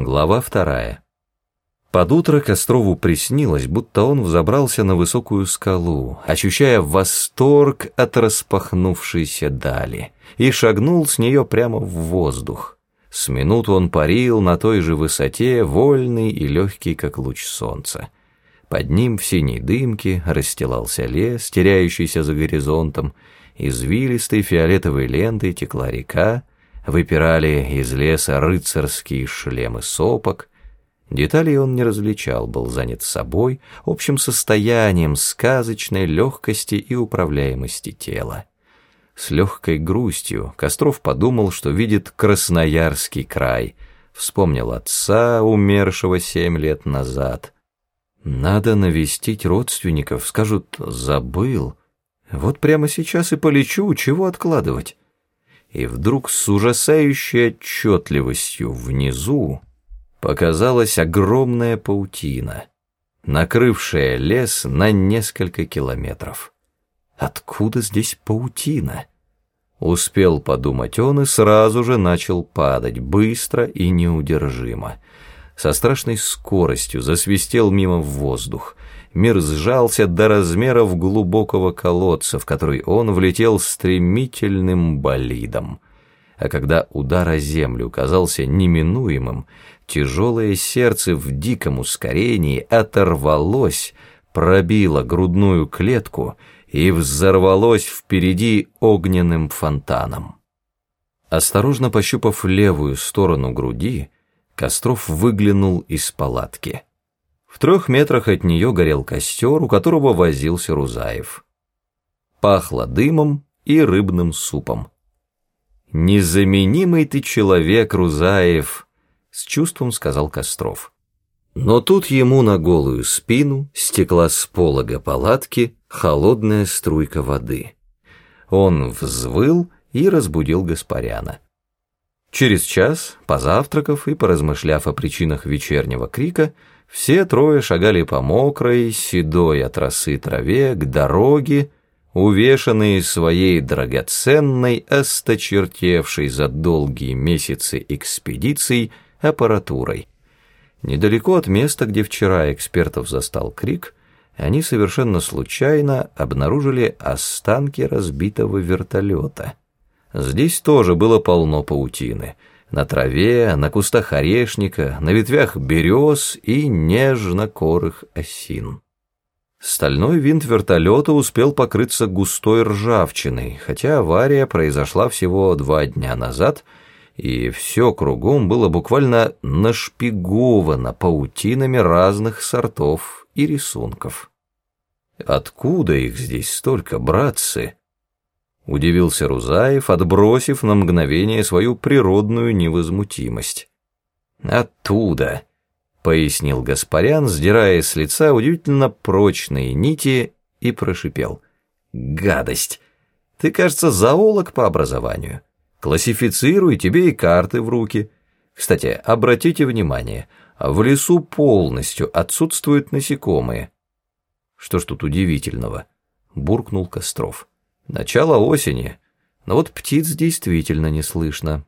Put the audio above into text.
Глава вторая. Под утро Кострову приснилось, будто он взобрался на высокую скалу, ощущая восторг от распахнувшейся дали, и шагнул с нее прямо в воздух. С минуту он парил на той же высоте, вольный и легкий, как луч солнца. Под ним в синей дымке расстилался лес, теряющийся за горизонтом, извилистой фиолетовой лентой текла река, выпирали из леса рыцарские шлемы сопок. Деталей он не различал, был занят собой, общим состоянием сказочной легкости и управляемости тела. С легкой грустью Костров подумал, что видит Красноярский край, вспомнил отца, умершего семь лет назад. Надо навестить родственников, скажут, забыл. Вот прямо сейчас и полечу, чего откладывать? И вдруг с ужасающей отчетливостью внизу показалась огромная паутина, накрывшая лес на несколько километров. Откуда здесь паутина? Успел подумать он и сразу же начал падать, быстро и неудержимо. Со страшной скоростью засвистел мимо в воздух — мир сжался до размеров глубокого колодца, в который он влетел стремительным болидом. А когда удар о землю казался неминуемым, тяжелое сердце в диком ускорении оторвалось, пробило грудную клетку и взорвалось впереди огненным фонтаном. Осторожно пощупав левую сторону груди, Костров выглянул из палатки. В трех метрах от нее горел костер, у которого возился Рузаев. Пахло дымом и рыбным супом. «Незаменимый ты человек, Рузаев», — с чувством сказал Костров. Но тут ему на голую спину стекла с полога палатки холодная струйка воды. Он взвыл и разбудил Гаспаряна. Через час, позавтракав и поразмышляв о причинах вечернего крика, все трое шагали по мокрой, седой от росы траве к дороге, увешанные своей драгоценной, осточертевшей за долгие месяцы экспедиций аппаратурой. Недалеко от места, где вчера экспертов застал крик, они совершенно случайно обнаружили останки разбитого вертолета. Здесь тоже было полно паутины — на траве, на кустах орешника, на ветвях берез и нежно-корых осин. Стальной винт вертолета успел покрыться густой ржавчиной, хотя авария произошла всего два дня назад, и все кругом было буквально нашпиговано паутинами разных сортов и рисунков. Откуда их здесь столько, братцы? Удивился Рузаев, отбросив на мгновение свою природную невозмутимость. «Оттуда», — пояснил Гаспарян, сдирая с лица удивительно прочные нити, и прошипел. «Гадость! Ты, кажется, зоолог по образованию. Классифицируй тебе и карты в руки. Кстати, обратите внимание, в лесу полностью отсутствуют насекомые». «Что ж тут удивительного?» — буркнул Костров. Начало осени, но вот птиц действительно не слышно.